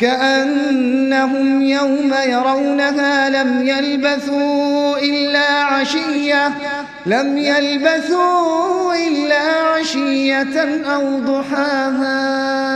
كأنهم يوم يرونها لم يلبثوا إلا عشية لم يلبثوا إلا عشية أو ضحاها.